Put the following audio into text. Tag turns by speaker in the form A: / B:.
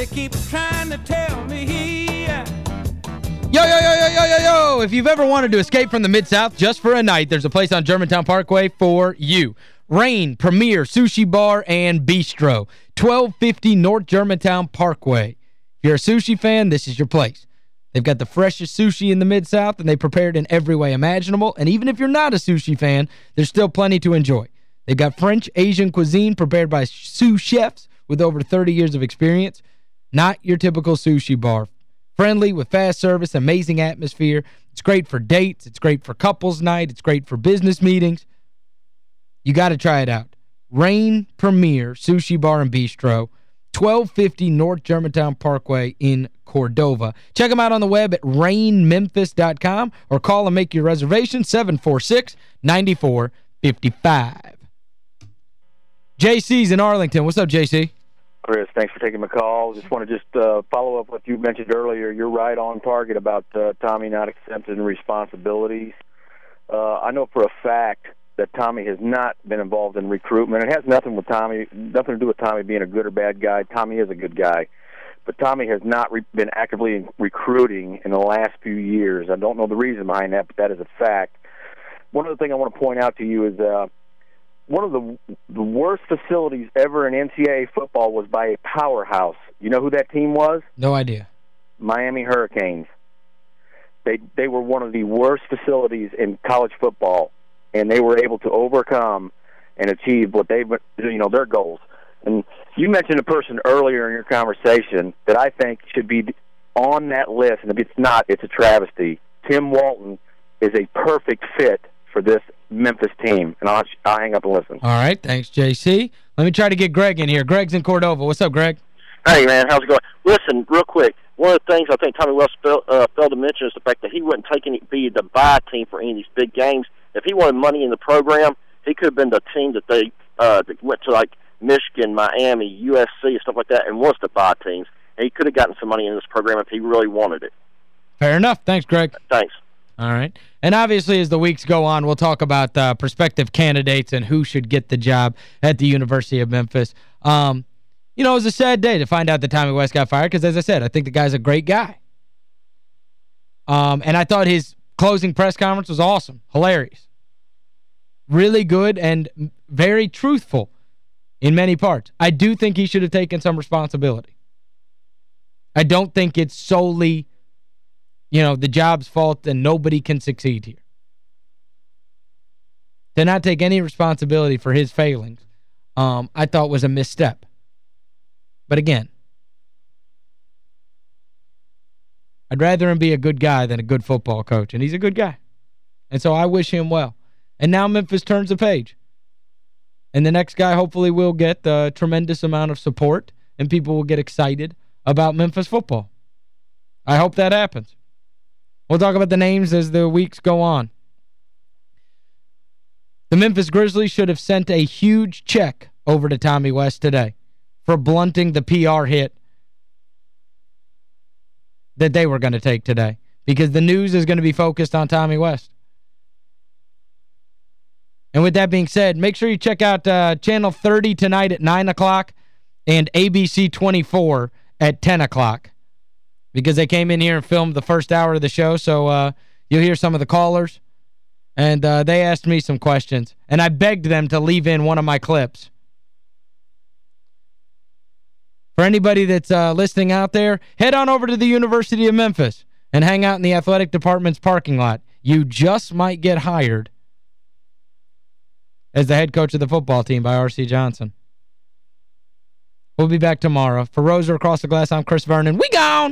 A: They keep trying to tell me
B: Yo, yo, yo, yo, yo, yo, yo! If you've ever wanted to escape from the Mid-South just for a night, there's a place on Germantown Parkway for you. Rain, Premier, Sushi Bar, and Bistro. 1250 North Germantown Parkway. If you're a sushi fan, this is your place. They've got the freshest sushi in the Mid-South, and they prepare it in every way imaginable. And even if you're not a sushi fan, there's still plenty to enjoy. They've got French, Asian cuisine prepared by sous chefs with over 30 years of experience. Not your typical sushi bar. Friendly with fast service, amazing atmosphere. It's great for dates. It's great for couples night. It's great for business meetings. You got to try it out. Rain Premier Sushi Bar and Bistro, 1250 North Germantown Parkway in Cordova. Check them out on the web at rainmemphis.com or call and make your reservation 746-9455. JC's in Arlington. What's up, JC?
C: Chris, thanks for taking my call. Just want to just uh, follow up what you mentioned earlier. You're right on target about uh, Tommy not accepting responsibilities. Uh, I know for a fact that Tommy has not been involved in recruitment. It has nothing with Tommy, nothing to do with Tommy being a good or bad guy. Tommy is a good guy, but Tommy has not re- been actively recruiting in the last few years. I don't know the reason behind that, but that is a fact. One other thing I want to point out to you is. Uh, one of the the worst facilities ever in NCAA football was by a powerhouse. You know who that team was?
B: No idea.
C: Miami Hurricanes. They they were one of the worst facilities in college football, and they were able to overcome and achieve what they you know their goals. And you mentioned a person earlier in your conversation that I think should be on that list, and if it's not, it's a travesty. Tim Walton is a perfect fit for this Memphis team. And I'll, I'll hang up and listen.
B: All right. Thanks, JC. Let me try to get Greg in here. Greg's in Cordova. What's up, Greg?
D: Hey, man. How's it going? Listen, real quick. One of the things I think Tommy West failed, uh, failed to mention is the fact that he wouldn't take any, be the buy team for any of these big games. If he wanted money in the program, he could have been the team that they uh, that went to, like, Michigan, Miami, USC, and stuff like that, and was the buy teams. And he could have gotten some money in this program if he really wanted it.
B: Fair enough. Thanks, Greg.
D: Thanks.
B: All right. And obviously, as the weeks go on, we'll talk about uh, prospective candidates and who should get the job at the University of Memphis. Um, you know, it was a sad day to find out that Tommy West got fired because, as I said, I think the guy's a great guy. Um, and I thought his closing press conference was awesome, hilarious. Really good and very truthful in many parts. I do think he should have taken some responsibility. I don't think it's solely you know, the job's fault and nobody can succeed here. To not take any responsibility for his failings, um, I thought was a misstep. But again, I'd rather him be a good guy than a good football coach, and he's a good guy. And so I wish him well. And now Memphis turns the page. And the next guy hopefully will get a tremendous amount of support, and people will get excited about Memphis football. I hope that happens. We'll talk about the names as the weeks go on. The Memphis Grizzlies should have sent a huge check over to Tommy West today for blunting the PR hit that they were going to take today because the news is going to be focused on Tommy West. And with that being said, make sure you check out uh, Channel 30 tonight at 9 o'clock and ABC 24 at 10 o'clock because they came in here and filmed the first hour of the show. So uh, you'll hear some of the callers. And uh, they asked me some questions. And I begged them to leave in one of my clips. For anybody that's uh, listening out there, head on over to the University of Memphis and hang out in the athletic department's parking lot. You just might get hired as the head coach of the football team by R.C. Johnson. We'll be back tomorrow. For Roser Across the Glass, I'm Chris Vernon. We gone!